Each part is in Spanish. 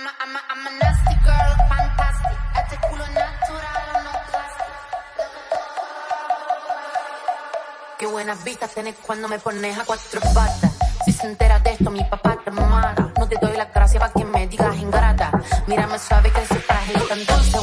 I'm a, nasty girl, fantastic. Este culo natural, no Qué buenas vistas tenés cuando me pones a cuatro patas. Si se entera de esto, mi papá te mata. No te doy la gracia para que me digas ingrata. Mírame suave que soy frágil, tan dulce.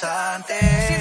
antes.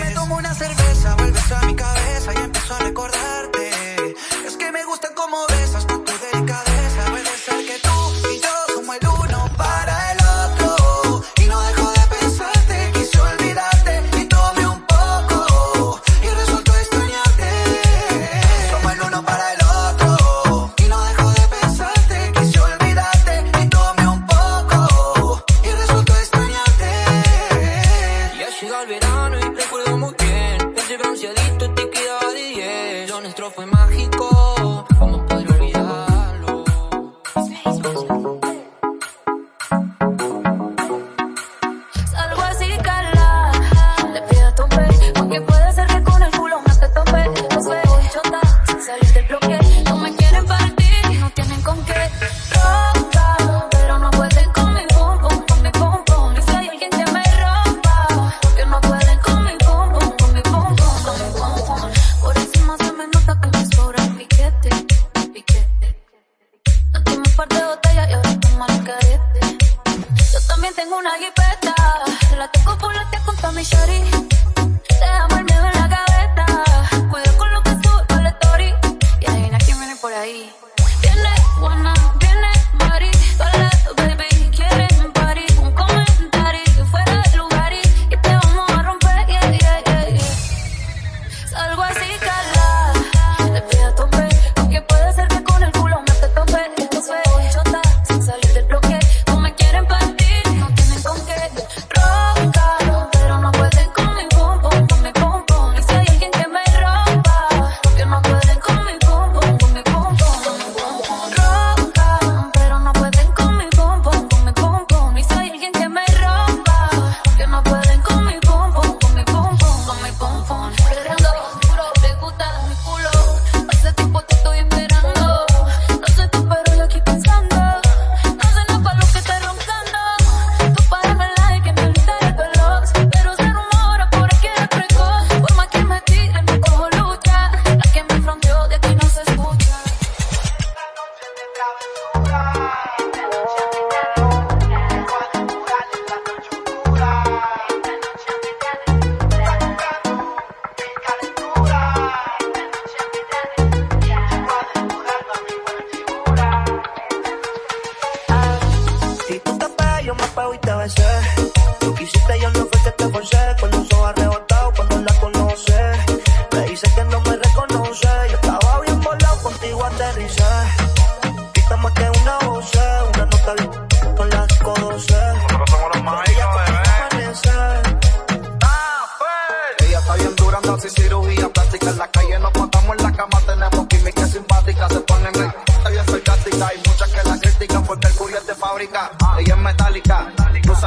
wanna be nobody but love, baby.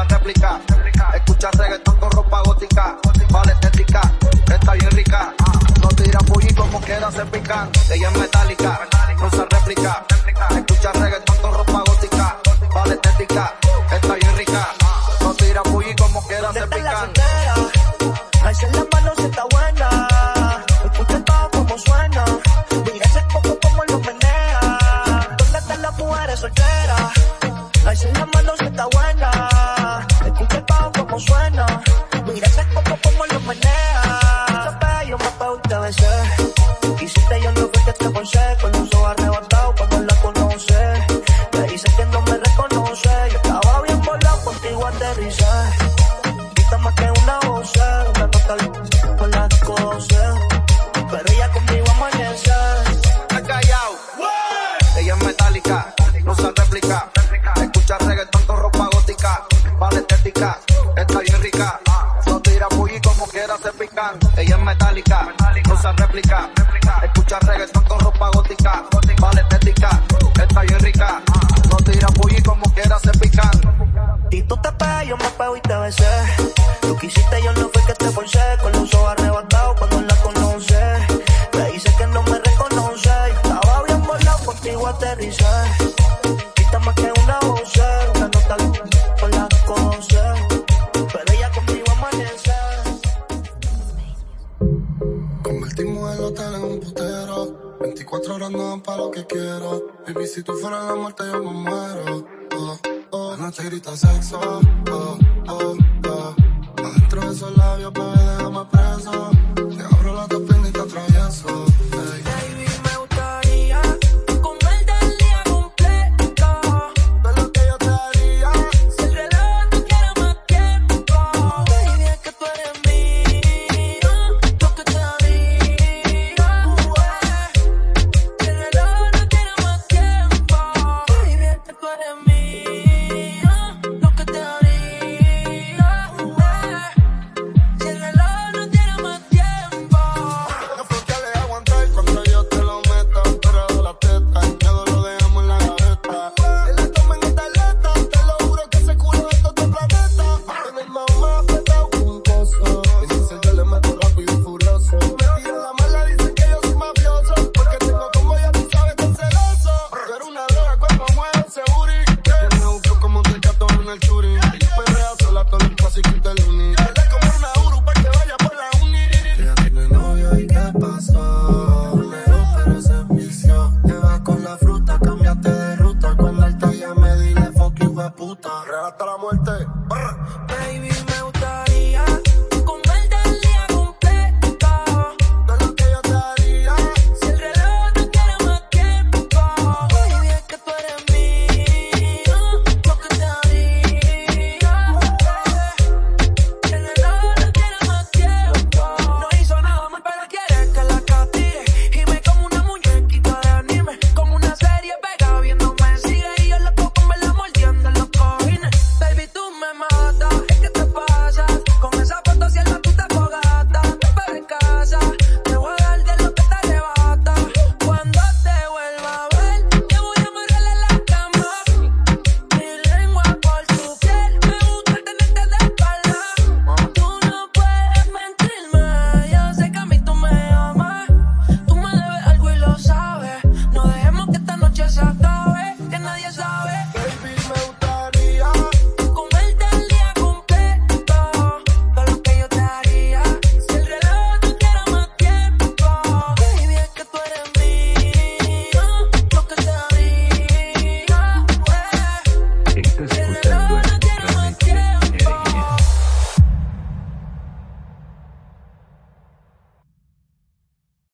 la réplica. Escucha con ropa gótica, vale estética, está bien rica. No tira pollitos como queda se pican. Ella es metálica, no se réplica. amanecer. Quisiste yo no fue que te pensé, pues con los ojos arrebatados cuando la conoce. Me dice que no me reconoce, yo estaba bien por volado, contigo aterrizé. Viste más que una voz, una nota con las cosas. Pero ella conmigo amanece. Está callado, ella es metálica, no se réplica. Escucha reggaetón con ropa gótica, vale estética. metálica, no usa réplica, escucha reggaeton con ropa gótica, vale estética, está bien rica, no tira y como quiera se pican. Y tú te pegas, yo me pego y te besé, tú quisiste, yo no fui que te forcé, con los ojos arrebatados en un putero. 24 horas no dan pa' lo que quiero. Baby, si tú fueras la muerte, yo me muero. Oh, oh. La noche grita sexo. Oh, oh, oh. Adentro de esos labios, bebé, déjame preso. muerte.